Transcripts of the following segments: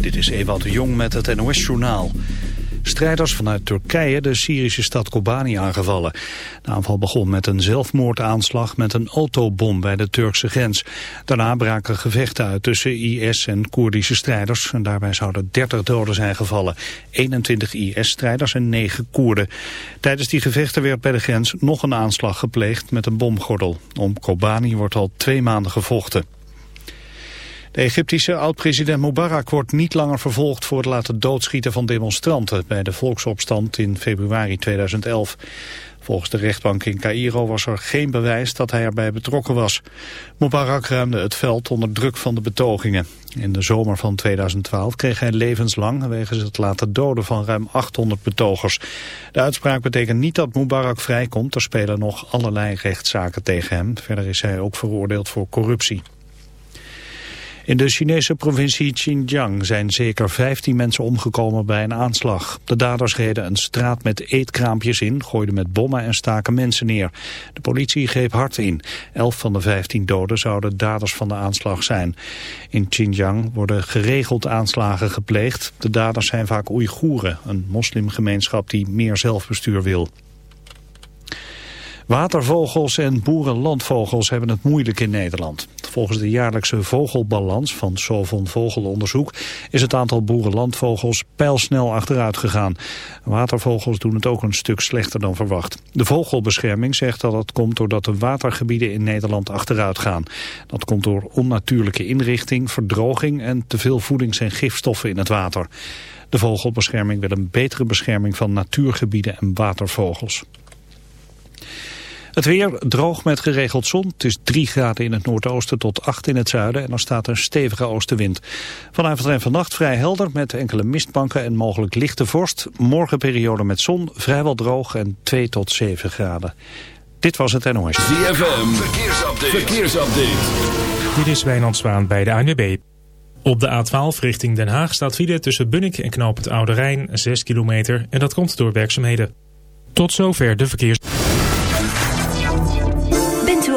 Dit is Ewout de Jong met het NOS-journaal. Strijders vanuit Turkije de Syrische stad Kobani aangevallen. De aanval begon met een zelfmoordaanslag met een autobom bij de Turkse grens. Daarna braken gevechten uit tussen IS en Koerdische strijders. En daarbij zouden 30 doden zijn gevallen. 21 IS-strijders en 9 Koerden. Tijdens die gevechten werd bij de grens nog een aanslag gepleegd met een bomgordel. Om Kobani wordt al twee maanden gevochten. De Egyptische oud-president Mubarak wordt niet langer vervolgd voor het laten doodschieten van demonstranten bij de volksopstand in februari 2011. Volgens de rechtbank in Cairo was er geen bewijs dat hij erbij betrokken was. Mubarak ruimde het veld onder druk van de betogingen. In de zomer van 2012 kreeg hij levenslang wegens het laten doden van ruim 800 betogers. De uitspraak betekent niet dat Mubarak vrijkomt. Er spelen nog allerlei rechtszaken tegen hem. Verder is hij ook veroordeeld voor corruptie. In de Chinese provincie Xinjiang zijn zeker 15 mensen omgekomen bij een aanslag. De daders reden een straat met eetkraampjes in, gooiden met bommen en staken mensen neer. De politie greep hard in. Elf van de 15 doden zouden daders van de aanslag zijn. In Xinjiang worden geregeld aanslagen gepleegd. De daders zijn vaak Oeigoeren, een moslimgemeenschap die meer zelfbestuur wil. Watervogels en boerenlandvogels hebben het moeilijk in Nederland. Volgens de jaarlijkse vogelbalans van Sovon Vogelonderzoek is het aantal boerenlandvogels pijlsnel achteruit gegaan. Watervogels doen het ook een stuk slechter dan verwacht. De vogelbescherming zegt dat het komt doordat de watergebieden in Nederland achteruit gaan. Dat komt door onnatuurlijke inrichting, verdroging en te veel voedings- en gifstoffen in het water. De vogelbescherming wil een betere bescherming van natuurgebieden en watervogels. Het weer droog met geregeld zon. Het is 3 graden in het noordoosten tot 8 in het zuiden en er staat een stevige oostenwind. Vanavond en vannacht vrij helder met enkele mistbanken en mogelijk lichte vorst. Morgen periode met zon, vrijwel droog en 2 tot 7 graden. Dit was het NOS. ZFM, verkeersupdate. verkeersupdate. Dit is Wijnand Zwaan bij de ANWB. Op de A12 richting Den Haag staat file tussen Bunnik en Knoop het Oude Rijn 6 kilometer en dat komt door werkzaamheden. Tot zover de verkeers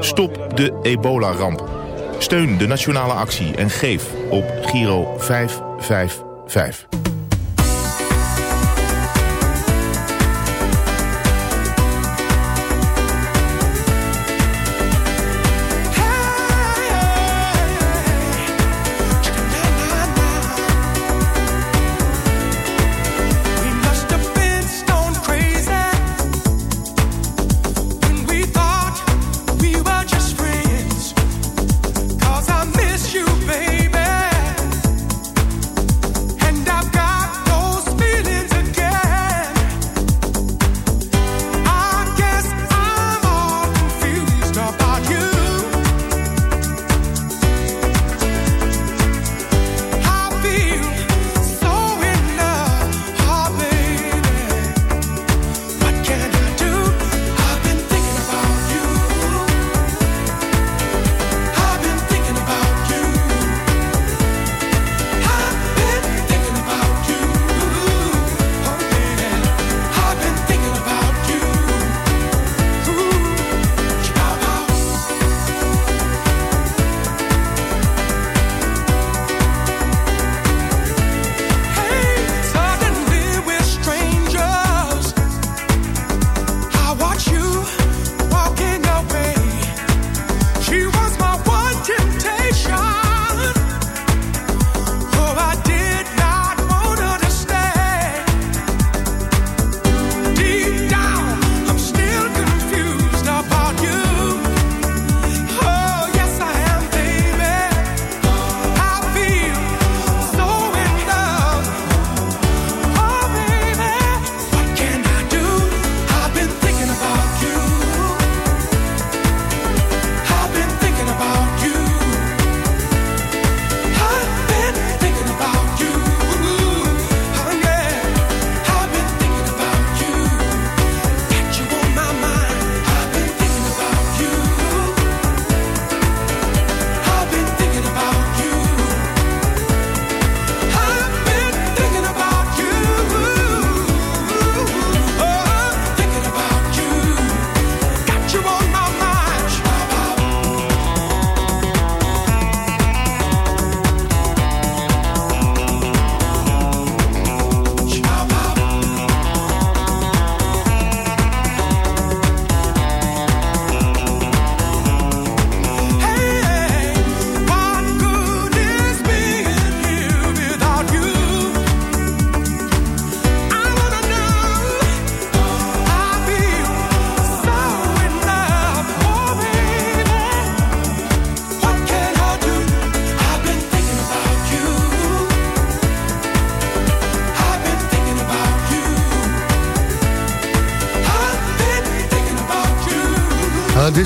Stop de ebola-ramp. Steun de nationale actie en geef op Giro 555.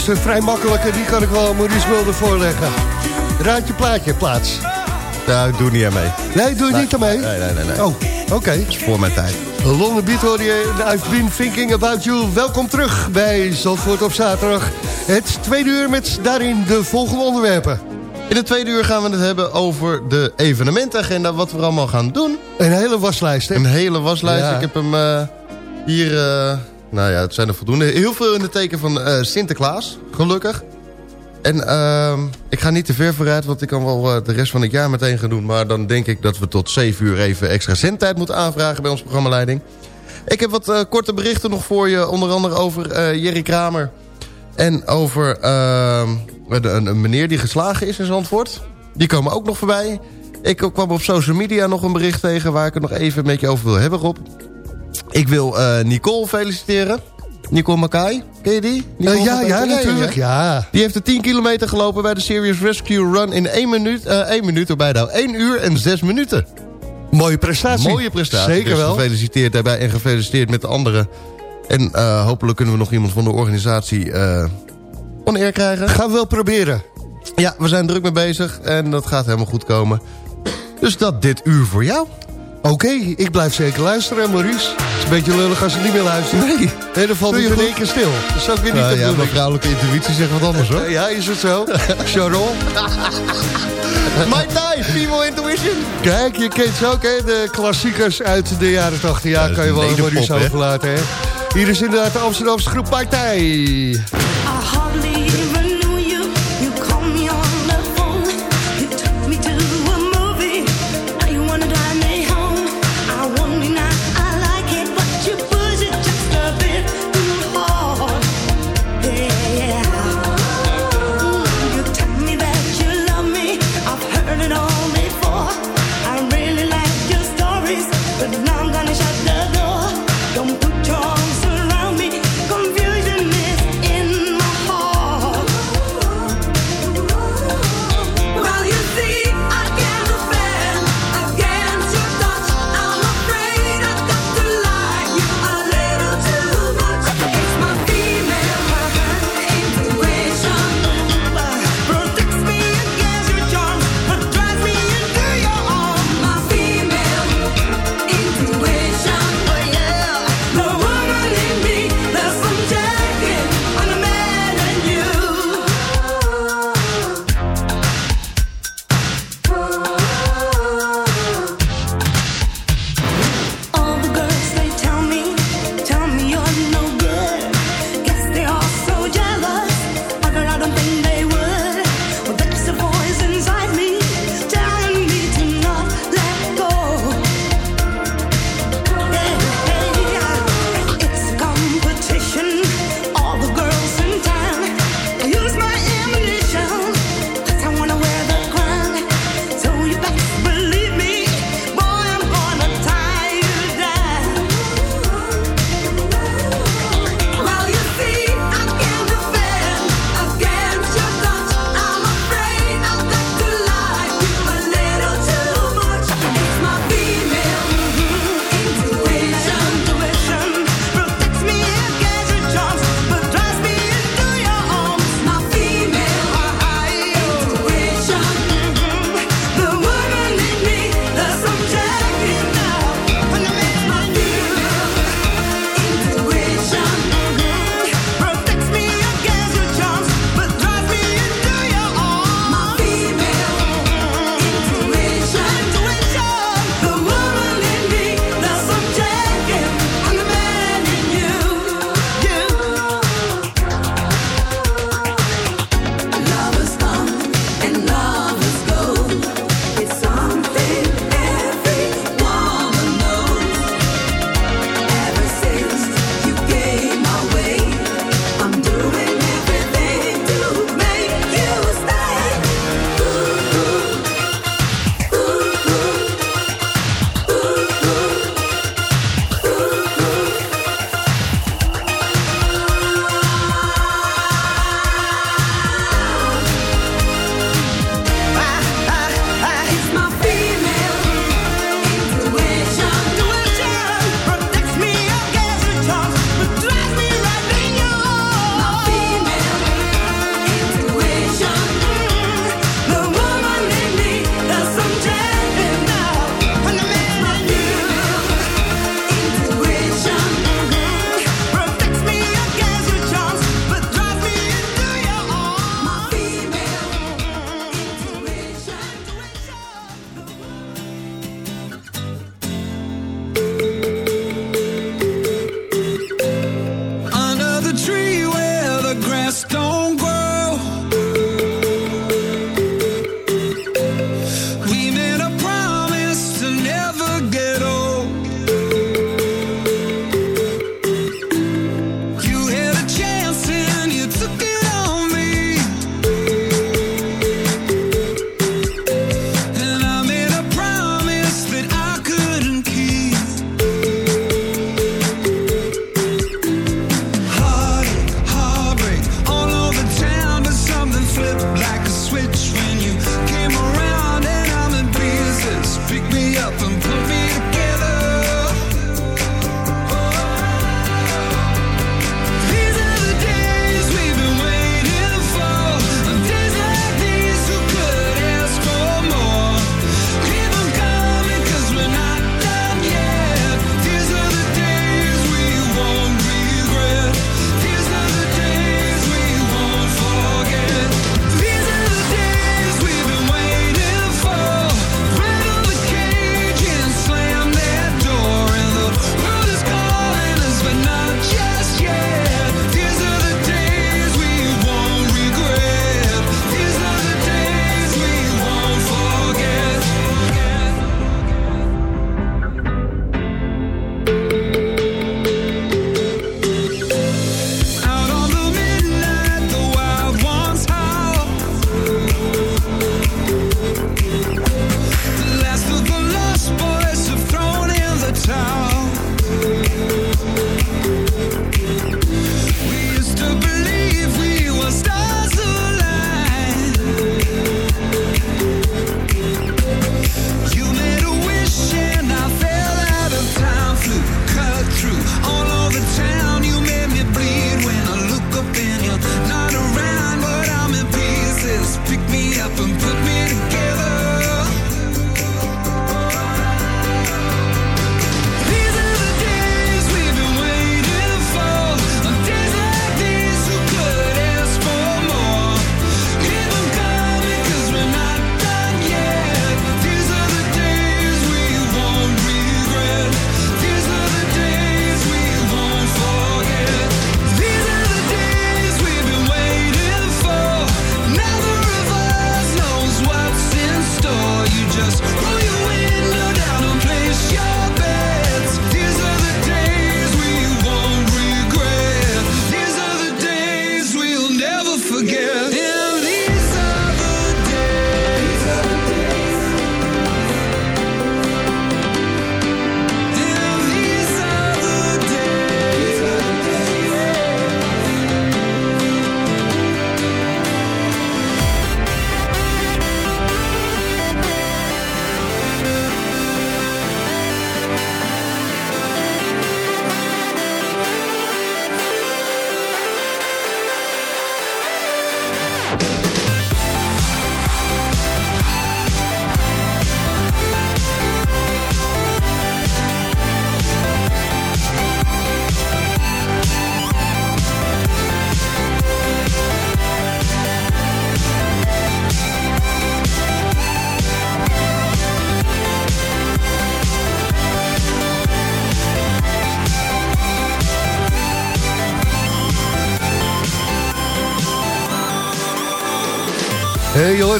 Is een vrij makkelijke, die kan ik wel Maurice Mulder voorleggen. Raad je plaatje, plaats. Nou, doe niet aan mee. Nee, doe je niet aan mee? Nee, nee, nee. nee. Oh, oké. is voor mijn tijd. London Beat hoor je, I've been thinking about you. Welkom terug bij Zandvoort op zaterdag. Het tweede uur met daarin de volgende onderwerpen. In het tweede uur gaan we het hebben over de evenementagenda. Wat we allemaal gaan doen. Een hele waslijst, hè? Een hele waslijst. Ik heb hem uh, hier... Uh, nou ja, het zijn er voldoende. Heel veel in het teken van uh, Sinterklaas, gelukkig. En uh, ik ga niet te ver vooruit, want ik kan wel uh, de rest van het jaar meteen gaan doen. Maar dan denk ik dat we tot 7 uur even extra zendtijd moeten aanvragen bij ons programmaleiding. Ik heb wat uh, korte berichten nog voor je. Onder andere over Jerry Kramer. En over ehm, een, een, meneer die geslagen is in Zandvoort. Die komen ook nog voorbij. Ik kwam op social media nog een bericht tegen... waar ik het nog even met je over wil hebben, Rob. Ik wil Nicole feliciteren. Nicole Mackay, ken je die? Uh, ja, ja, natuurlijk, ja. Die heeft de 10 kilometer gelopen bij de Serious Rescue Run in 1 minuut, uh, 1 minuut erbij nou, 1 uur en 6 minuten. Mooie prestatie. Mooie prestatie. Zeker dus wel. gefeliciteerd daarbij en gefeliciteerd met de anderen. En uh, hopelijk kunnen we nog iemand van de organisatie uh, van eer krijgen. Gaan we wel proberen. Ja, we zijn druk mee bezig en dat gaat helemaal goed komen. Dus dat dit uur voor jou. Oké, okay, ik blijf zeker luisteren, Maurice. Het is een beetje lullig als je niet meer luistert. Nee. nee dan valt het in één keer stil. Dat zou ik weer niet op ja, maar vrouwelijke intuïtie zegt wat anders, hoor. ja, is het zo? Sharon? My die, female intuition. Kijk, je kent ze ook, hè? De klassiekers uit de jaren 80. Ja, kan je wel Maurice overlaten, hè? Hier is inderdaad de Amsterdamse groep Partij.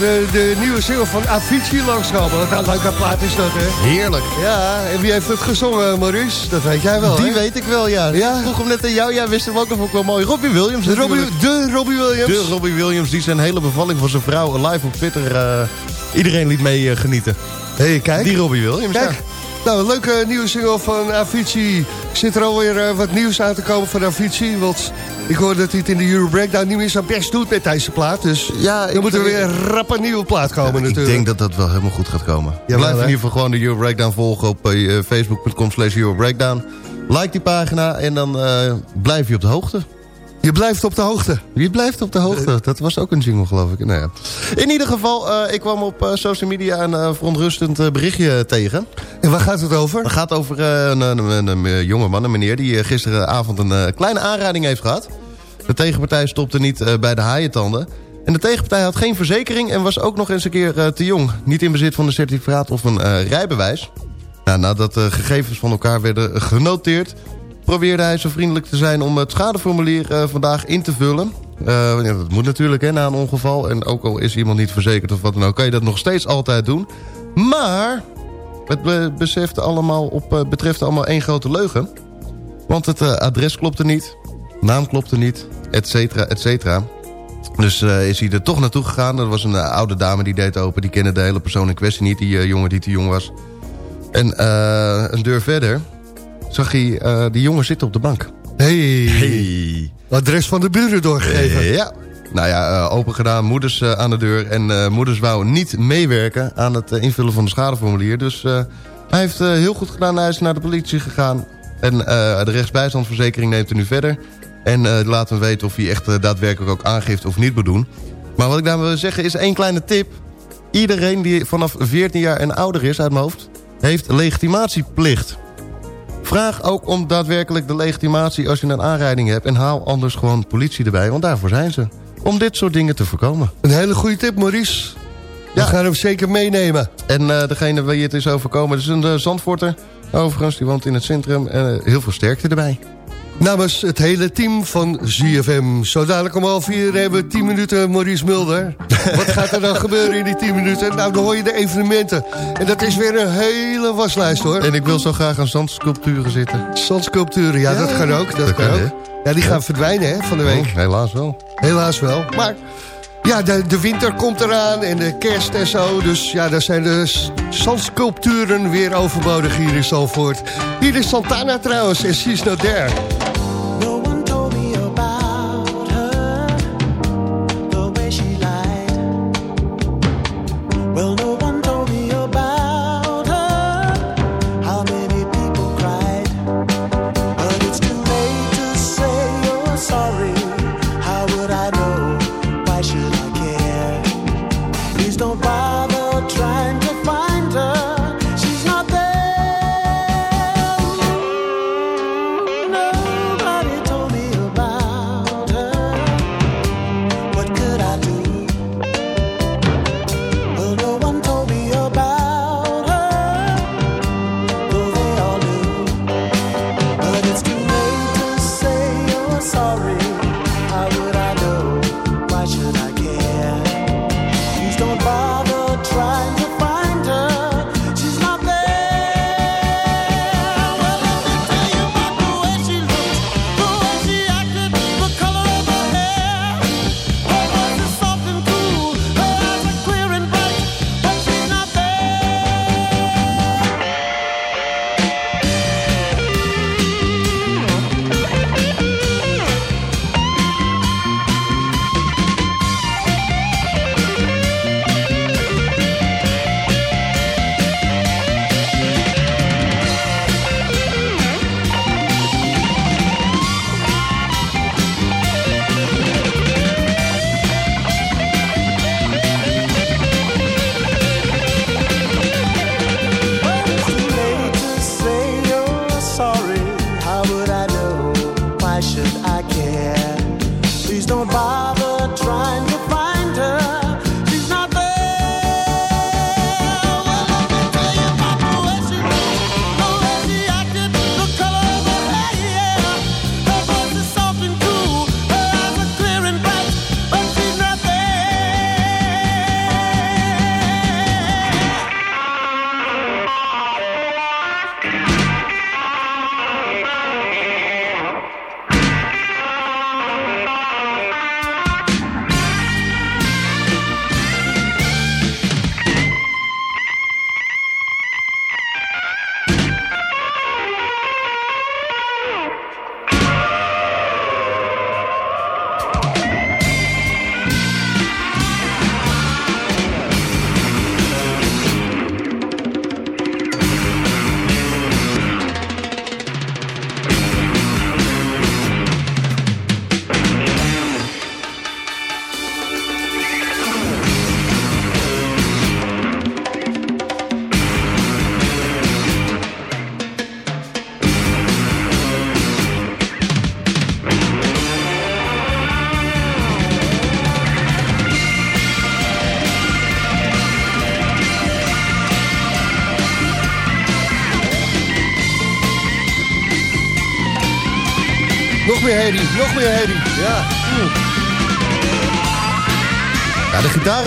Joh, de, nieuwe single van Avicii langskomen. Wat een leuke plaat is dat, hè? Heerlijk. Ja, en wie heeft het gezongen, Maurice? Dat weet jij wel, Die hè? weet ik wel, ja. Ja? Ik vroeg hem net aan jou, jij wist hem ook, ik wel mooi. Robbie Williams De Robbie, de Robbie Williams. De Robbie Williams, die zijn hele bevalling van zijn vrouw live op Twitter... eh, iedereen liet mee eh, genieten. hey, kijk. Die Robbie Williams, Kijk. ja. Nou, een leuke nieuwe single van Avicii. Zit er alweer uh, wat nieuws aan te komen van Avicii? Want ik hoor dat hij het in de Euro Breakdown niet meer zo best doet met deze plaat. Dus Ja, dan ik- moet er weer rap een nieuwe plaat komen ik natuurlijk. denk dat dat wel helemaal goed gaat komen. Jawel, Blijf in ieder geval gewoon de Euro Breakdown volgen op eh, facebook.com slash Euro Breakdown. Like die pagina en dan eh, blijf je op de hoogte. Je blijft op de hoogte. Je blijft op de hoogte. Dat was ook een jingle, geloof ik. Nou ja. In ieder geval, eh, ik kwam op eh, social media een eh, verontrustend berichtje tegen. En waar gaat het over? Het gaat over een, een, een, jonge man, een meneer... die gisteravond een kleine aanrijding heeft gehad. De tegenpartij stopte niet bij de haaientanden. En de tegenpartij had geen verzekering... en was ook nog eens een keer te jong. Niet in bezit van een certificaat of een rijbewijs. Nou, nadat de gegevens van elkaar werden genoteerd... probeerde hij zo vriendelijk te zijn om het schadeformulier eh, vandaag in te vullen. Eh, dat moet natuurlijk hè, na een ongeval. En ook al is iemand niet verzekerd of wat dan ook... kan je dat nog steeds altijd doen. Maar het allemaal op, eh, betreft allemaal één grote leugen. Want het adres klopte niet, naam klopte niet, et cetera, et cetera. Dus is hij er toch naartoe gegaan. Er was een oude dame die deed open. Die kende de hele persoon in kwestie niet. Die jongen die te jong was. En een deur verder zag hij eh, die jongen zitten op de bank. Hey. Hey. Adres van de buren doorgegeven. Ja. Nou ja, eh, open gedaan, moeders eh, aan de deur. En moeders wou niet meewerken aan het invullen van de schadeformulier. Dus hij heeft heel goed gedaan. Hij is naar de politie gegaan. En de rechtsbijstandverzekering neemt er nu verder. En laat hem weten of hij echt daadwerkelijk ook aangifte of niet moet doen. Maar wat ik daar wil zeggen is één kleine tip. Iedereen die vanaf 14 jaar en ouder is uit mijn hoofd... heeft legitimatieplicht. Vraag ook om daadwerkelijk de legitimatie als je een aanrijding hebt... en haal anders gewoon politie erbij, want daarvoor zijn ze. Om dit soort dingen te voorkomen. Een hele goede tip, Maurice. We Ja. gaan hem zeker meenemen. En eh, degene wie het is overkomen, dat is een uh, Zandvoorter. Overigens, die woont in het centrum. En eh, heel veel sterkte erbij. Namens het hele team van ZFM. Zo dadelijk om half vier hebben we 10 minuten Maurice Mulder. Wat gaat er dan gebeuren in die 10 minuten? Nou, dan hoor je de evenementen. En dat is weer een hele waslijst, hoor. En ik wil zo graag aan zandsculpturen zitten. Zandsculpturen, ja, dat kan ook. Dat, dat kan kan, ook. hè? Ja, die gaan verdwijnen, hè, van de week. Oh, helaas wel. Helaas wel. Maar ja, de, de winter komt eraan en de kerst en zo. Dus ja, daar zijn de zandsculpturen weer overbodig hier in Zalvoort. Hier is Santana trouwens en She's Not There.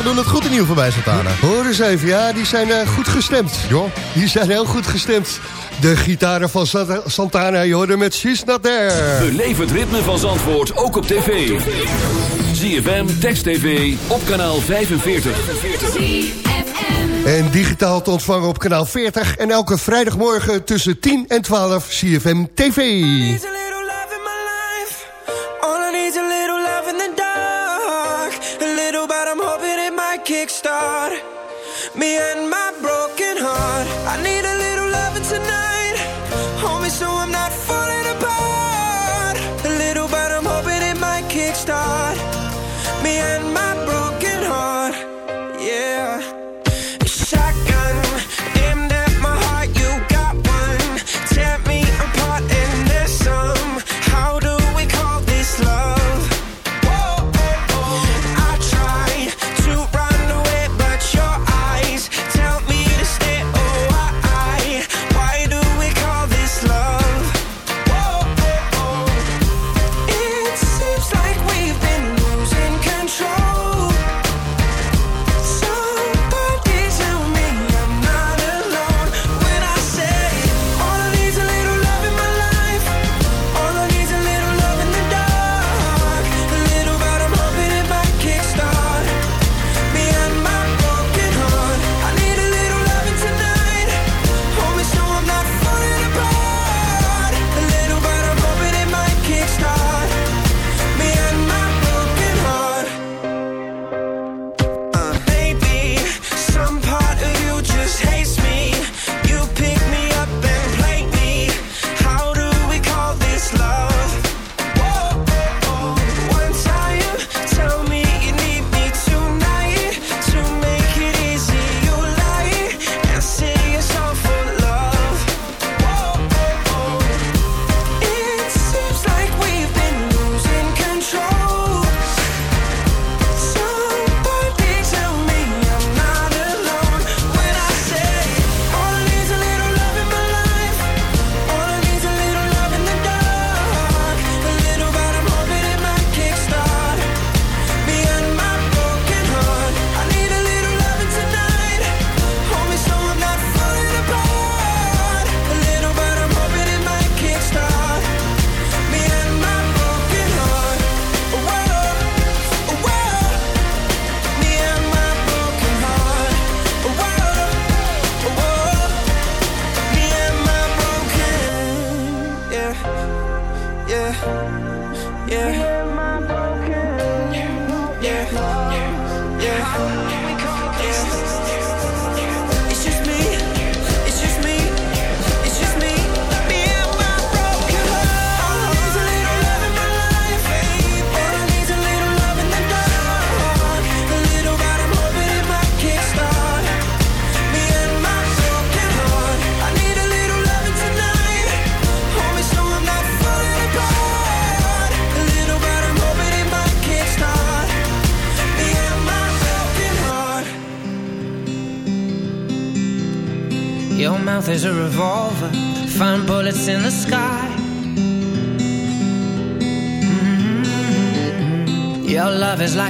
doen het goed in nieuw voorbij Santana. Hoor eens even, ja, die zijn eh, goed gestemd. Jo. Die zijn heel goed gestemd. De gitaren van Santana, je hoorde met She's Not There. Beleef het ritme van Zandvoort, ook op tv. ZFM, Text TV, op kanaal 45. En digitaal te ontvangen op kanaal 40. En elke vrijdagmorgen tussen 10 en 12 CFM TV.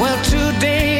Well, today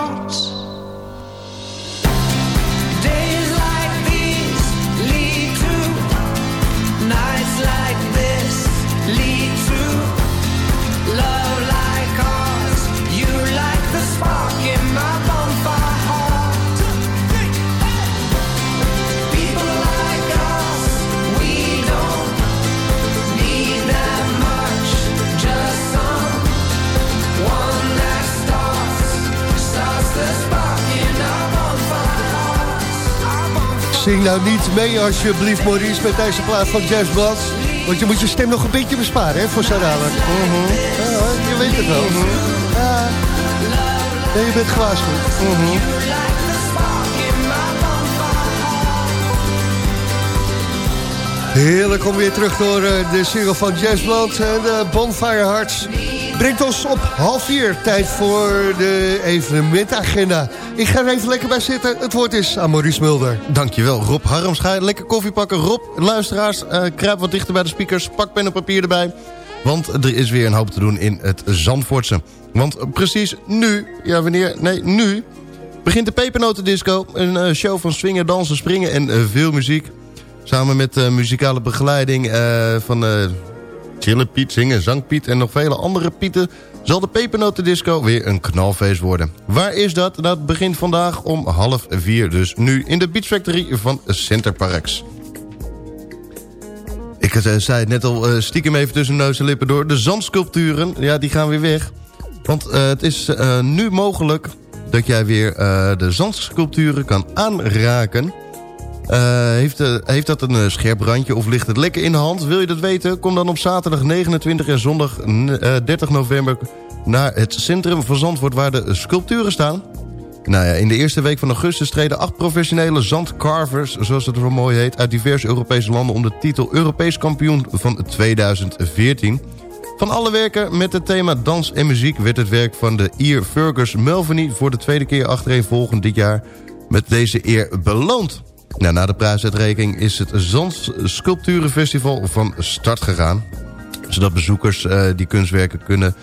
Zing nou niet mee alsjeblieft, Maurice, met deze plaat van Jazz Blad. Want je moet je stem nog een beetje besparen, hè, voor dadelijk. Mhm. Ja, je weet het wel. Ja. Nee, je bent gewaarschuwd. Mhm. Heerlijk om weer terug door de single van Jazz en de Bonfire Hearts. Brengt ons op half vier. Tijd voor de evenementagenda. Ik ga er even lekker bij zitten. Het woord is aan Maurice Mulder. Dankjewel, Rob Harms. Lekker koffie pakken. Rob, luisteraars, eh kruip wat dichter bij de speakers. Pak pen en papier erbij. Want er is weer een hoop te doen in het Zandvoortse. Want precies nu, ja wanneer, nee nu... begint de Pepernotendisco. Een eh, show van swingen, dansen, springen en eh, veel muziek. Samen met eh, muzikale begeleiding van... Chillen Piet, Zingen, Zang Piet en nog vele andere Pieten... zal de Pepernotendisco weer een knalfeest worden. Waar is dat? Dat begint vandaag om half vier. Dus nu in de Beach Factory van Centerparks. Ik eh, zei het net al, eh, stiekem even tussen neus en lippen door. De zandsculpturen, ja, die gaan weer weg. Want eh, het is nu mogelijk dat jij weer de zandsculpturen kan aanraken. Eh, heeft, eh, heeft dat een eh, scherp randje of ligt het lekker in de hand? Wil je dat weten? Kom dan op zaterdag 29 en zondag eh, 30 november naar het centrum van Zandvoort waar de sculpturen staan. Nou ja, in de eerste week van augustus treden acht professionele zandcarvers, zoals het zo mooi heet, uit diverse Europese landen om de titel Europees kampioen van 2014. Van alle werken met het thema dans en muziek werd het werk van de Ier Fergus Melveny voor de tweede keer achtereenvolgend dit jaar met deze eer beloond. Nou, na de prijsuitreiking is het Zandsculpturenfestival van start gegaan. Zodat bezoekers uh, die kunstwerken kunnen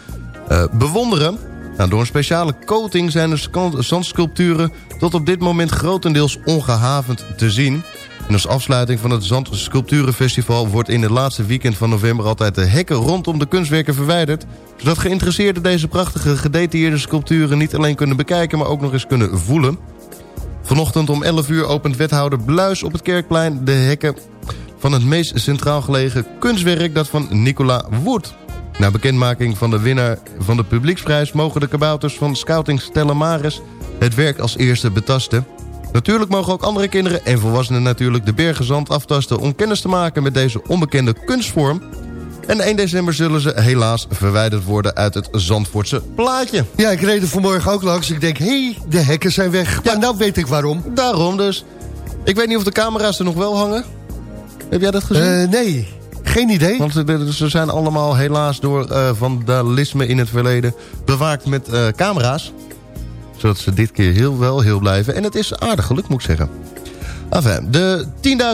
uh, bewonderen. Nou, door een speciale coating zijn de zandsculpturen tot op dit moment grotendeels ongehavend te zien. En als afsluiting van het Zandsculpturenfestival wordt in het laatste weekend van november altijd de hekken rondom de kunstwerken verwijderd. Zodat geïnteresseerden deze prachtige gedetailleerde sculpturen niet alleen kunnen bekijken, maar ook nog eens kunnen voelen. Vanochtend om 11 uur opent wethouder Bluis op het Kerkplein de hekken van het meest centraal gelegen kunstwerk, dat van Nicola Wood. Na bekendmaking van de winnaar van de publieksprijs... mogen de kabouters van Scouting Stella Maris het werk als eerste betasten. Natuurlijk mogen ook andere kinderen en volwassenen natuurlijk de bergenzand aftasten... om kennis te maken met deze onbekende kunstvorm. En 1 december zullen ze helaas verwijderd worden uit het Zandvoortse plaatje. Ja, ik reed er vanmorgen ook langs. Ik denk, hé, hey, de hekken zijn weg. Ja. Maar nou weet ik waarom. Daarom dus. Ik weet niet of de camera's er nog wel hangen. Heb jij dat gezien? Uh, nee. Geen idee. Want ze zijn allemaal helaas door uh, vandalisme in het verleden bewaakt met uh, camera's. Zodat ze dit keer heel wel heel blijven. En het is aardig geluk, moet ik zeggen. Enfin, de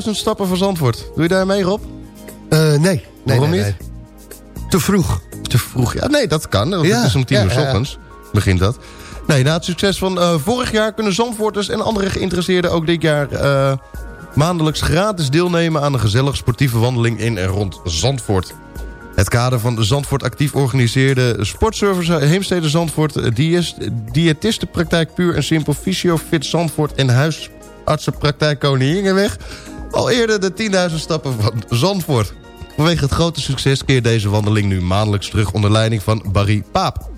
10.000 stappen van Zandvoort. Doe je daar mee, Rob? Nee. Nee. Waarom nee, niet? Te vroeg. Te vroeg, ja. Nee, dat kan. Want ja. het is om 10 uur s ochtends. Begint dat. Nee, na het succes van uh, vorig jaar kunnen Zandvoorters en andere geïnteresseerden ook dit jaar... Uh, maandelijks gratis deelnemen aan een gezellige sportieve wandeling in en rond Zandvoort. Het kader van de Zandvoort actief organiseerde sportservice Heemstede Zandvoort... diëtistenpraktijk Puur en Simpel, Fysio Fit Zandvoort... en huisartsenpraktijk Koningingenweg... al eerder de 10.000 stappen van Zandvoort. Vanwege het grote succes keert deze wandeling nu maandelijks terug... onder leiding van Barry Paap.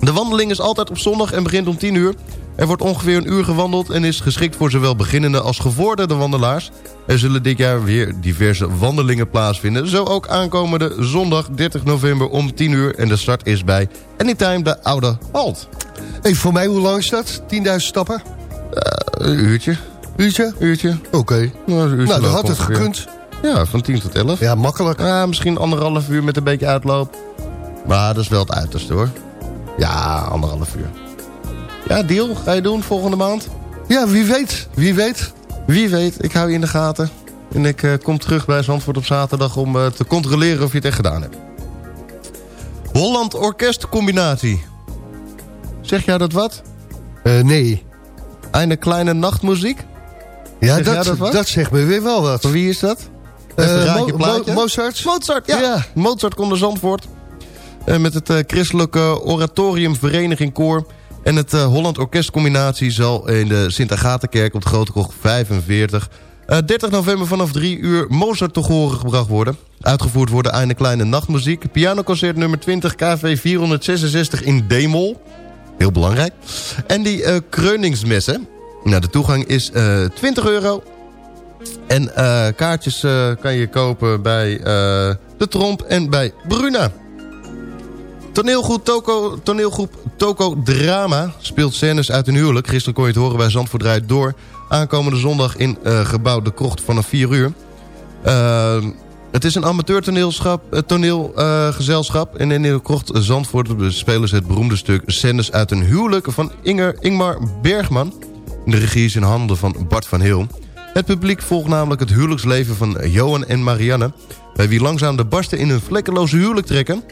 De wandeling is altijd op zondag en begint om 10 uur... Er wordt ongeveer een uur gewandeld en is geschikt voor zowel beginnende als gevorderde wandelaars. Er zullen dit jaar weer diverse wandelingen plaatsvinden. Zo ook aankomende zondag 30 november om 10 uur. En de start is bij Anytime de Oude Halt. Hey, voor mij, hoe lang is dat? 10.000 stappen? Uh, een uurtje. Uurtje? Uurtje. Oké. Okay. Nou, nou dan had het gekund. Ja, van 10 tot 11. Ja, makkelijk. Ja, misschien anderhalf uur met een beetje uitloop. Maar dat is wel het uiterste hoor. Ja, anderhalf uur. Ja, deal. Ga je doen volgende maand? Ja, wie weet. Wie weet. Wie weet. Ik hou je in de gaten. En ik uh, kom terug bij Zandvoort op zaterdag om uh, te controleren of je het echt gedaan hebt. Holland Orkestcombinatie. Zeg jij dat wat? Uh, nee. Een kleine nachtmuziek? Ja, dat, dat, dat, zegt me weer wel wat. Van wie is dat? Mo Mo Mozart? Mozart, ja. ja. Mozart komt naar Zandvoort. met het Christelijke Oratorium Vereniging Koor... En het uh, Holland Orkestcombinatie zal in de Sint-Agatenkerk op de Grote Krocht 45... Uh, 30 november vanaf 3 uur Mozart te horen gebracht worden. Uitgevoerd worden een kleine nachtmuziek. Pianoconcert nummer 20 KV 466 in D-mol. Heel belangrijk. En die uh, Kreuningsmessen. Nou, de toegang is 20 eh, euro. En eh, kaartjes kan je kopen bij De Tromp en bij Bruna. Toneelgroep Toko, toneelgroep Toko Drama speelt scènes uit een huwelijk. Gisteren kon je het horen bij Zandvoort Draait Door. Aankomende zondag in gebouw De Krocht vanaf 4 uur. Uh, het is een amateur toneelgezelschap. En in de Krocht Zandvoort spelen ze het beroemde stuk... Scènes uit een huwelijk van Inger, Ingmar Bergman. De regie is in handen van Bart van Heel. Het publiek volgt namelijk het huwelijksleven van Johan en Marianne... bij wie langzaam de barsten in hun vlekkeloze huwelijk trekken...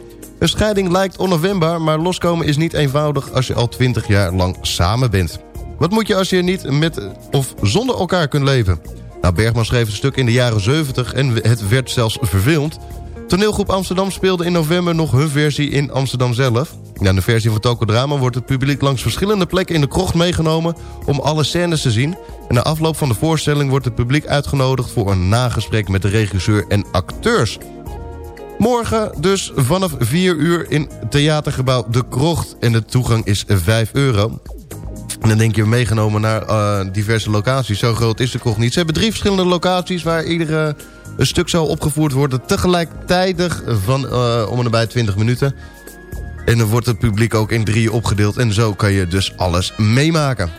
Een scheiding lijkt onafwendbaar, maar loskomen is niet eenvoudig als je al 20 jaar lang samen bent. Wat moet je als je niet met of zonder elkaar kunt leven? Nou, Bergman schreef het stuk in de jaren 70 en het werd zelfs verfilmd. Toneelgroep Amsterdam speelde in november nog hun versie in Amsterdam zelf. Ja, de versie van Tokodrama wordt het publiek langs verschillende plekken in de krocht meegenomen... om alle scènes te zien. Na afloop van de voorstelling wordt het publiek uitgenodigd... voor een nagesprek met de regisseur en acteurs. Morgen dus vanaf 4 uur in theatergebouw De Krocht. En de toegang is 5 euro. En dan denk je meegenomen naar uh, diverse locaties. Zo groot is de krocht niet. Ze hebben drie verschillende locaties waar iedere een stuk zal opgevoerd worden. Tegelijkertijd van uh, om en nabij 20 minuten. En dan wordt het publiek ook in drieën opgedeeld. En zo kan je dus alles meemaken.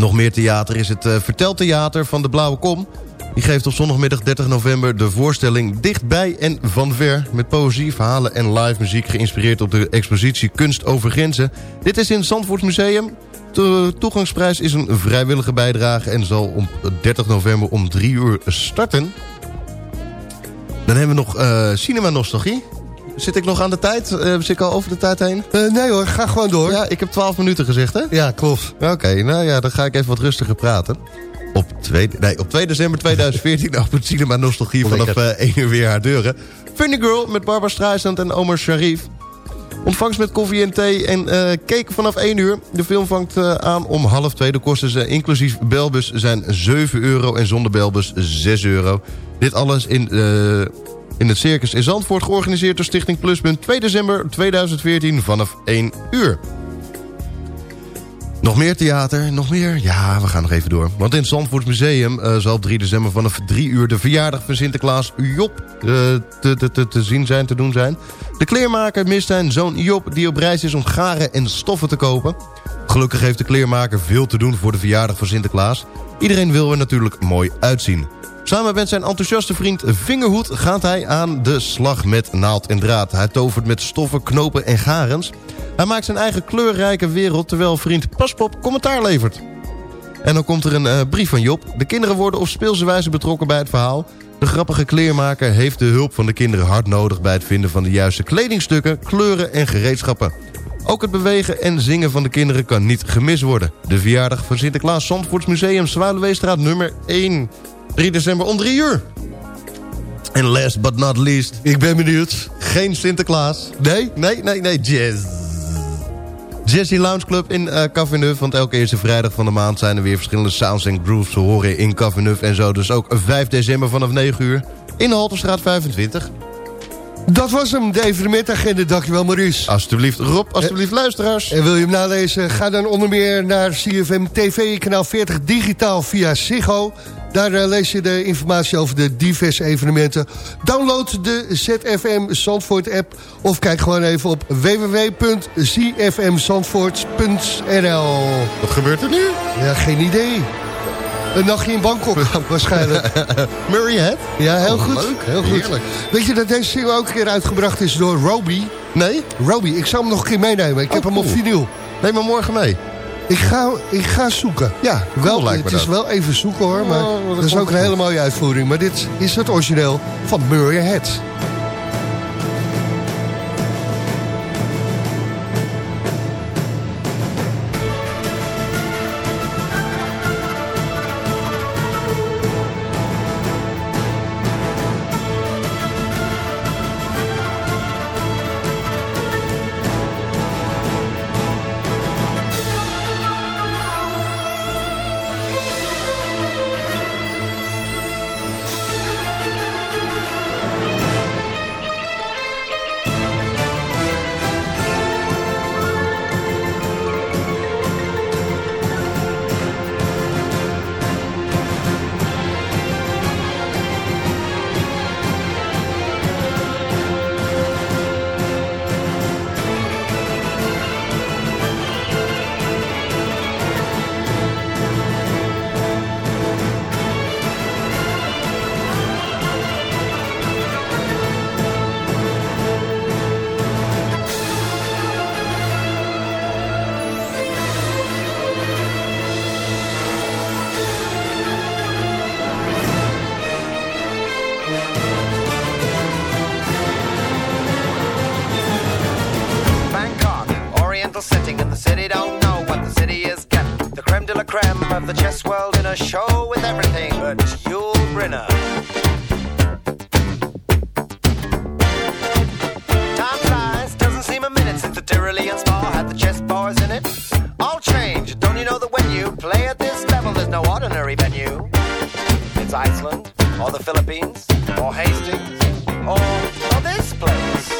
Nog meer theater is het uh, Verteltheater van de Blauwe Kom. Die geeft op zondagmiddag 30 november de voorstelling Dichtbij en Van Ver... met poëzie, verhalen en live muziek geïnspireerd op de expositie Kunst over Grenzen. Dit is in het Zandvoort Museum. De toegangsprijs is een vrijwillige bijdrage en zal op 30 november om 3 uur starten. Dan hebben we nog uh, Cinema Nostalgie. Zit ik nog aan de tijd? Uh, zit ik al over de tijd heen? Uh, nee hoor, ga gewoon door. Ja, ik heb 12 minuten gezegd, hè? Ja, klopt. Oké, nou ja, dan ga ik even wat rustiger praten. Op 2, nee, op 2 december 2014 opent Cinema Nostalgie vanaf uh, 1 uur weer haar deuren. Funny Girl met Barbara Streisand en Omar Sharif. Ontvangst met koffie en thee en cake vanaf 1 uur. De film vangt aan om half 2. De kosten inclusief belbus zijn 7 euro en zonder belbus 6 euro. Dit alles in, in het Circus in Zandvoort... georganiseerd door Stichting Pluspunt 2 december 2014 vanaf 1 uur. Nog meer theater, nog meer? Ja, we gaan nog even door. Want in het Zandvoort Museum uh, zal op 3 december vanaf 3 uur... de verjaardag van Sinterklaas Job uh, te, te, te, te, zien zijn, te doen zijn. De kleermaker mist zijn zoon Job... die op reis is om garen en stoffen te kopen. Gelukkig heeft de kleermaker veel te doen voor de verjaardag van Sinterklaas. Iedereen wil er natuurlijk mooi uitzien. Samen met zijn enthousiaste vriend Vingerhoed gaat hij aan de slag met naald en draad. Hij tovert met stoffen, knopen en garens... Hij maakt zijn eigen kleurrijke wereld terwijl vriend Paspop commentaar levert. En dan komt er een uh, brief van Job. De kinderen worden op speelse wijze betrokken bij het verhaal. De grappige kleermaker heeft de hulp van de kinderen hard nodig... bij het vinden van de juiste kledingstukken, kleuren en gereedschappen. Ook het bewegen en zingen van de kinderen kan niet gemist worden. De verjaardag van Sinterklaas Zandvoorts Museum... Zwaluweestraat nummer 1. 3 december om 3 uur. En last but not least... Ik ben benieuwd. Geen Sinterklaas. Nee? Nee, nee, nee, jazz. Jazzy Lounge Club in uh. Want elke eerste vrijdag van de maand zijn er weer verschillende sounds en grooves te horen in Café Neuf en zo. Dus ook 5 december vanaf 9 uur in de Halterstraat 25. Dat was hem, de evenementagenda. Dankjewel, Maurice. Alsjeblieft, Rob. Alsjeblieft, luisteraars. En wil je hem nalezen? Ga dan onder meer naar CFM TV, kanaal 40 digitaal via Ziggo. Daar uh, lees je de informatie over de diverse evenementen. Download de ZFM Zandvoort app of kijk gewoon even op www.zfmzandvoort.nl Wat gebeurt er nu? Ja, geen idee. Een nachtje in Bangkok, waarschijnlijk. Murray Head? Ja, heel oh, goed. Leuk, heel goed. Heerlijk. Weet je dat deze single ook een keer uitgebracht is door Roby? Nee? Roby, ik zal hem nog een keer meenemen. Ik oh, heb hem cool. op vinyl. Neem hem morgen mee. Ik ga, ik ga zoeken. Ja, cool wel, lijkt Het me is dat. wel even zoeken hoor, maar Oh, dat is ook een hele mooie uitvoering. Maar dit is het origineel van Murray Head. It. All change, don't you know that when you play at this level, there's no ordinary venue? It's Iceland, or the Philippines, or Hastings, or, or this place.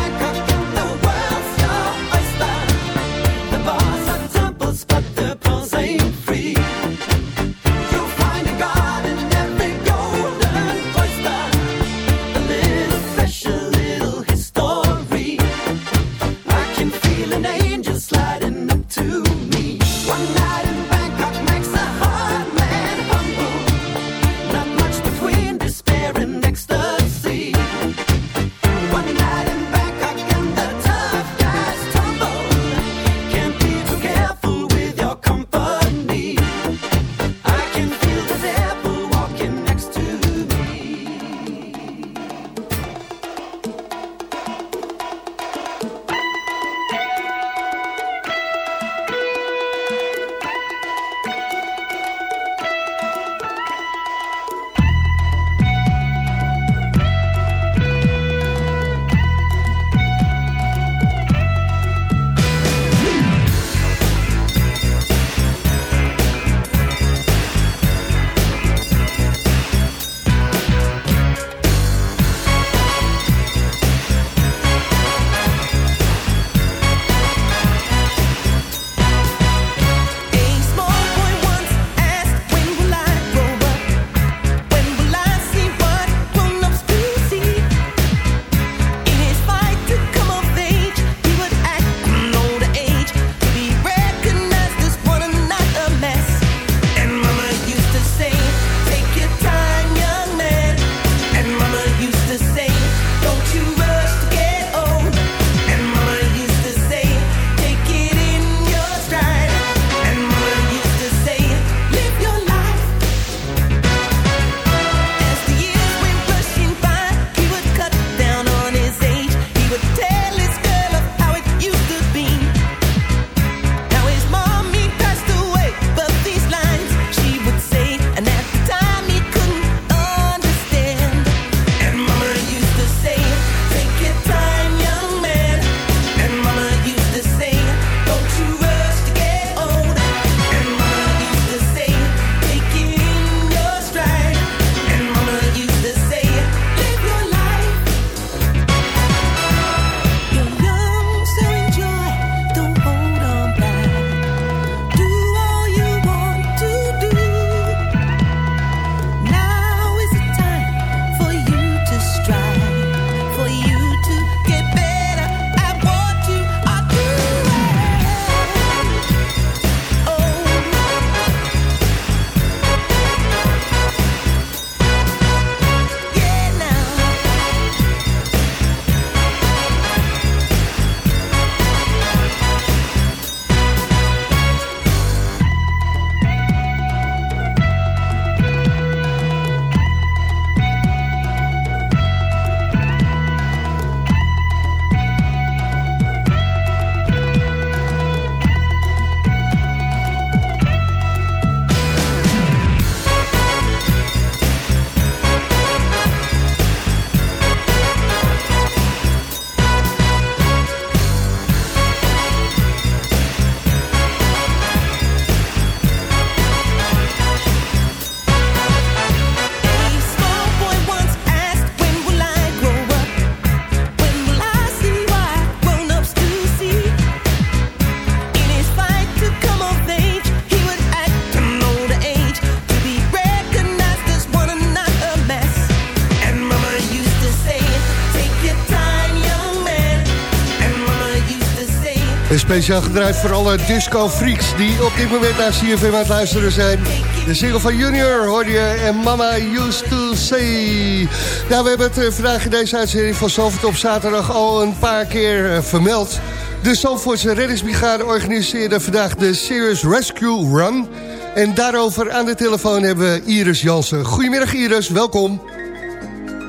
Speciaal gedraaid voor alle disco-freaks die op dit moment naar CFM aan het luisteren zijn. De single van Junior hoor je en Mama Used to Say. Nou, we hebben het eh, vandaag in deze uitzending van Zalvoort op zaterdag al een paar keer eh, vermeld. De Zalvoortse reddingsbrigade organiseerde vandaag de Serious Rescue Run. En daarover aan de telefoon hebben we Iris Jansen. Goedemiddag Iris, welkom.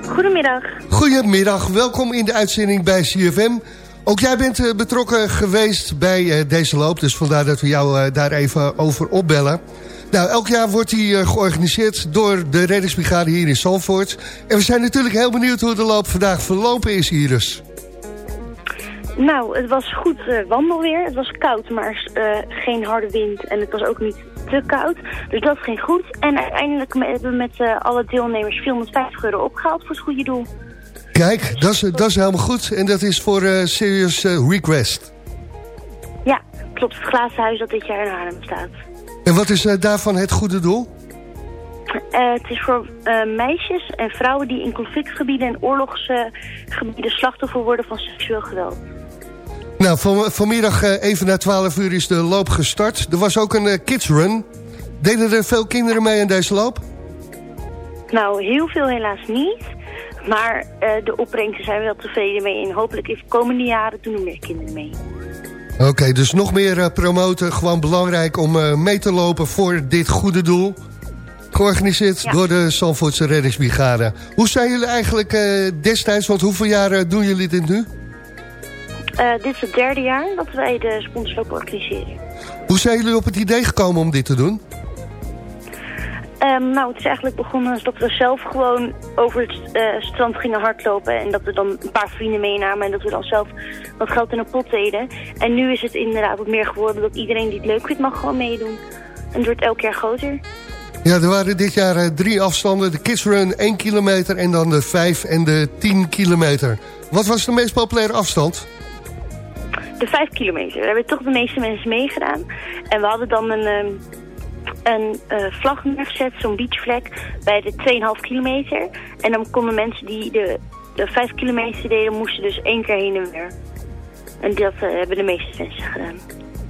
Goedemiddag. Goedemiddag, welkom in de uitzending bij CFM. Ook jij bent uh, betrokken geweest bij uh, deze loop, dus vandaar dat we jou uh, daar even over opbellen. Nou, elk jaar wordt die georganiseerd door de reddingsbrigade hier in Zalvoort. En we zijn natuurlijk heel benieuwd hoe de loop vandaag verlopen is, Iris. Nou, het was goed wandelweer. Het was koud, maar geen harde wind. En het was ook niet te koud. Dus dat ging goed. En uiteindelijk hebben we met alle deelnemers 450 euro opgehaald voor het goede doel. Kijk, dat is, dat is helemaal goed. En dat is voor uh, Serious uh, Request. Ja, klopt. Het glazen huis dat dit jaar in Haarlem staat. En wat is uh, daarvan het goede doel? het is voor meisjes en vrouwen die in conflictgebieden en oorlogsgebieden slachtoffer worden van seksueel geweld. Nou, van, vanmiddag even na 12 uur is de loop gestart. Er was ook een kids run. Deden er veel kinderen mee aan deze loop? Nou, heel veel helaas niet. Maar uh, de opbrengsten zijn we wel tevreden mee. En hopelijk in de komende jaren doen er meer kinderen mee. Oké, okay, dus nog meer uh, promoten. Gewoon belangrijk om uh, mee te lopen voor dit goede doel. Georganiseerd ja. door de Zandvoortse reddingsbrigade. Hoe zijn jullie eigenlijk destijds? Want hoeveel jaar doen jullie dit nu? dit is het derde jaar dat wij de sponsorloop organiseren. Hoe zijn jullie op het idee gekomen om dit te doen? Um, nou, het is eigenlijk begonnen dat we zelf gewoon over het uh, strand gingen hardlopen. En dat we dan een paar vrienden meenamen en dat we dan zelf wat geld in een pot deden. En nu is het inderdaad wat meer geworden dat iedereen die het leuk vindt mag gewoon meedoen. En het wordt elk jaar groter. Ja, er waren dit jaar uh, drie afstanden. De Kids Run 1 kilometer en dan de 5 en de 10 kilometer. Wat was de meest populaire afstand? De 5 kilometer. Daar hebben toch de meeste mensen meegedaan. En we hadden dan een... Uh, een uh, vlag neergezet, zo'n beachvlek, bij de 2,5 kilometer. En dan konden mensen die de, de 5 kilometer deden, moesten dus één keer heen en weer. En dat uh, hebben de meeste mensen gedaan.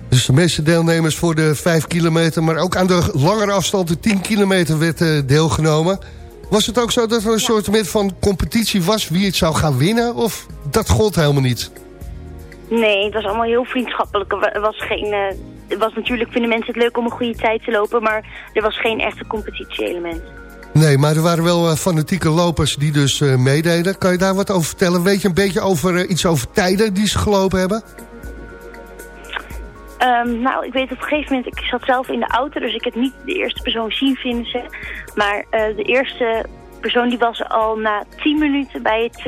Dus de meeste deelnemers voor de 5 kilometer, maar ook aan de langere afstand, de 10 kilometer, werd uh, deelgenomen. Was het ook zo dat er een ja. soort van competitie was wie het zou gaan winnen? Of dat gold helemaal niet? Nee, het was allemaal heel vriendschappelijk. Er was geen was natuurlijk, vinden mensen het leuk om een goede tijd te lopen, maar er was geen echte competitie-element. Nee, maar er waren wel uh, fanatieke lopers die dus uh, meededen. Kan je daar wat over vertellen? Weet je een beetje over uh, iets over tijden die ze gelopen hebben? Um, nou, ik weet op een gegeven moment, ik zat zelf in de auto, dus ik heb niet de eerste persoon zien vinden ze. Maar de eerste persoon die was al na 10 minuten bij het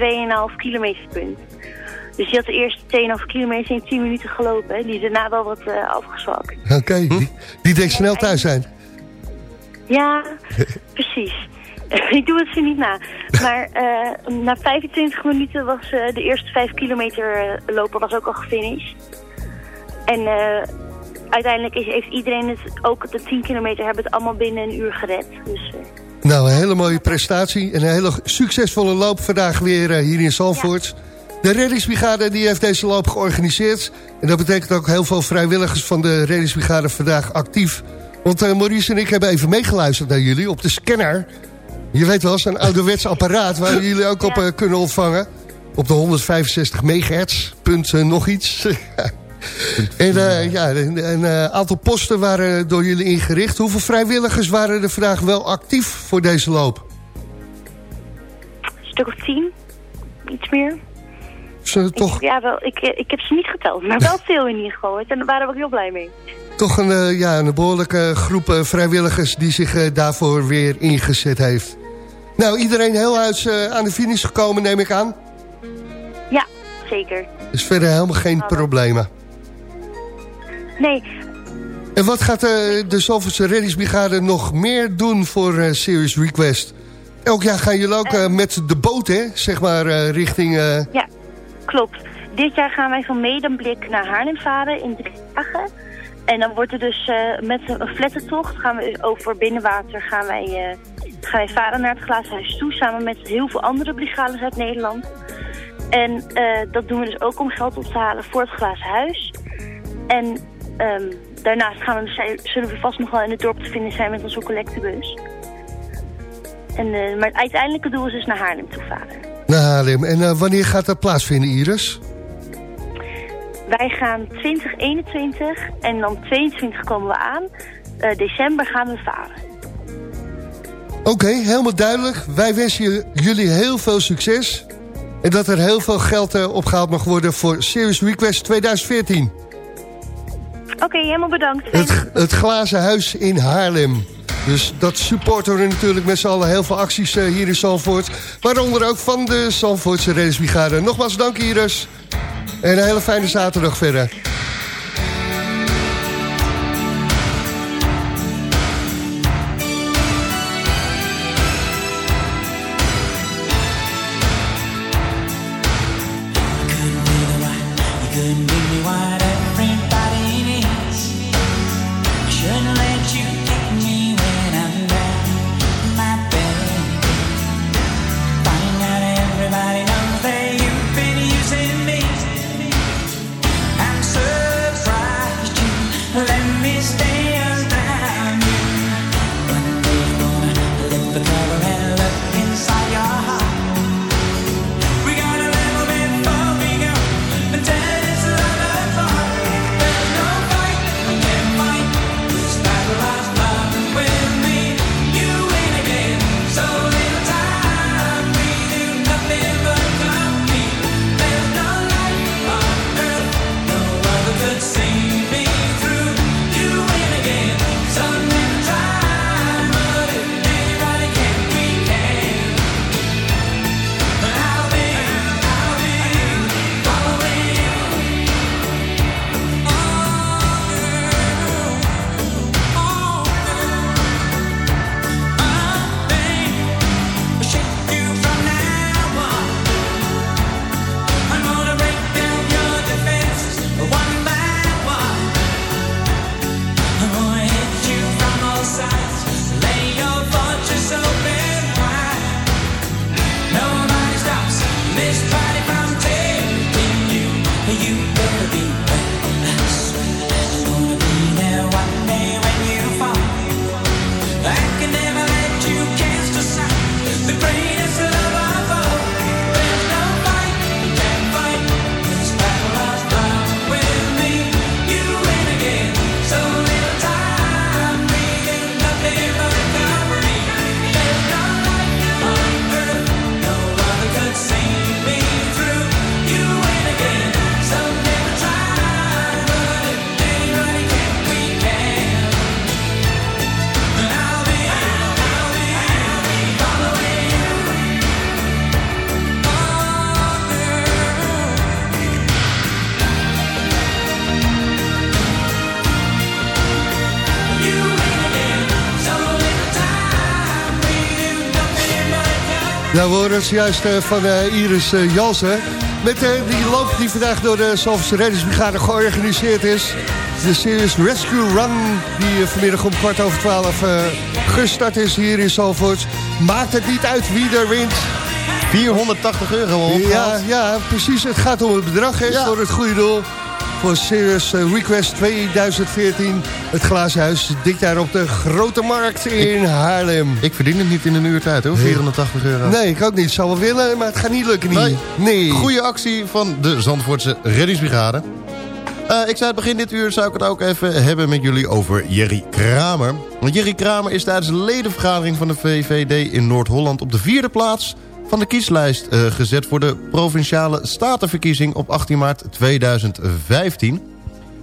2,5 kilometer punt. Dus die had de eerste 2,5 kilometer in 10 minuten gelopen. Hè. Die is daarna wel wat uh, afgezwakt. Oké, okay, die, die denkt snel thuis zijn. Ja, precies. ik doe het ze niet na. Maar uh, na 25 minuten was uh, de eerste 5 kilometer lopen was ook al gefinished. En uiteindelijk is, heeft iedereen het, ook de 10 kilometer, hebben het allemaal binnen een uur gered. Dus, nou, een hele mooie prestatie. En een hele succesvolle loop vandaag weer hier in Zalvoort. Ja. De reddingsbrigade die heeft deze loop georganiseerd. En dat betekent ook heel veel vrijwilligers van de reddingsbrigade vandaag actief. Want uh, Maurice en ik hebben even meegeluisterd naar jullie op de scanner. Je weet wel, een ouderwets apparaat waar jullie ook op uh, kunnen ontvangen. Op de 165 megahertz, punt uh, nog iets. en ja, een, een aantal posten waren door jullie ingericht. Hoeveel vrijwilligers waren er vandaag wel actief voor deze loop? Een stuk of tien, iets meer. Ze toch... Ik, ja, wel, ik, ik heb ze niet geteld, maar wel veel in ieder geval. En daar waren we ook heel blij mee. Toch een, uh, ja, een behoorlijke groep uh, vrijwilligers die zich daarvoor weer ingezet heeft. Nou, iedereen heel huis aan de finish gekomen, neem ik aan? Ja, zeker. Dus verder helemaal geen problemen? Nee. En wat gaat de Zalvoortse reddingsbrigade nog meer doen voor Serious Request? Elk jaar gaan jullie ook met de boot, hè? Zeg maar, richting... Ja klopt. Dit jaar gaan wij van Medemblik naar Haarlem varen in drie dagen. En dan wordt er dus uh, met een flattentocht, gaan we over binnenwater, gaan wij, uh, gaan wij varen naar het Glazenhuis toe. Samen met heel veel andere brigades uit Nederland. En uh, dat doen we dus ook om geld op te halen voor het Glazen Huis. En ehm, daarnaast gaan we, zijn- zullen we vast nog wel in het dorp te vinden zijn met onze collectebus. En, eh, maar het uiteindelijke doel is dus naar Haarlem toe varen. Naar Haarlem. En eh, wanneer gaat dat plaatsvinden, Iris? Wij gaan 2021 en dan 22 komen we aan. Eh, december gaan we varen. Oké, helemaal duidelijk. Wij wensen jullie heel veel succes. En dat er heel veel geld eh, opgehaald mag worden voor Serious Request 2014. Oké, helemaal bedankt. Het, het glazen huis in Haarlem. Dus dat supporten we natuurlijk met z'n allen heel veel acties eh, hier in Zandvoort. Waaronder ook van de Zandvoortse Reddingsbrigade. Nogmaals dank Iris. En een hele fijne zaterdag verder. Nou, we horen juist eh, van eh, Iris eh, Jansen. Met die loop die vandaag door de Zalverse Reddingsbrigade georganiseerd is. De Serious Rescue Run, die vanmiddag om kwart over twaalf gestart is hier in Zalvoort. Maakt het niet uit wie er wint. 480 euro Ja, opgehaald. ja, precies. Het gaat om het bedrag, hè, Ja. voor het goede doel. Voor Serious eh, Request 2014. Het glazen huis dit jaar op de Grote Markt in Haarlem. Ik verdien het niet in een uur tijd hoor, 480 euro. Nee, ik ook niet. Zou wel willen, maar het gaat niet lukken. Niet. Nee. nee. Goede actie van de Zandvoortse reddingsbrigade. Eh, ik zei het begin dit uur, zou ik het ook even hebben met jullie over Jerry Kramer. Want Jerry Kramer is tijdens de ledenvergadering van de VVD in Noord-Holland... op de vierde plaats van de kieslijst eh, gezet voor de Provinciale Statenverkiezing op 18 maart 2015.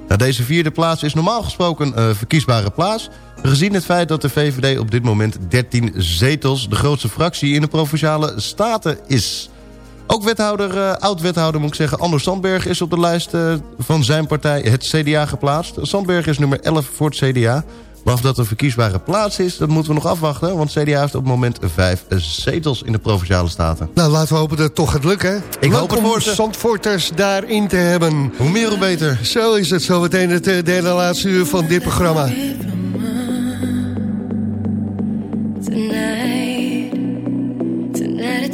Nou, deze vierde plaats is normaal gesproken een verkiesbare plaats... gezien het feit dat de VVD op dit moment 13 zetels... de grootste fractie in de Provinciale Staten is... Ook wethouder, eh, oud-wethouder moet ik zeggen, Anders Sandberg is op de lijst eh, van zijn partij, het CDA, geplaatst. Sandberg is nummer 11 voor het CDA. Maar of dat een verkiesbare plaats is, dat moeten we nog afwachten. Want CDA heeft op het moment vijf zetels in de Provinciale Staten. Nou, laten we hopen dat het toch gaat lukken. hè? Ik Leuk hoop het om voor. Zandvoorters daarin te hebben. Hoe meer, hoe beter. Zo is het zo meteen het eh, derde laatste uur van dit programma. Tonight, tonight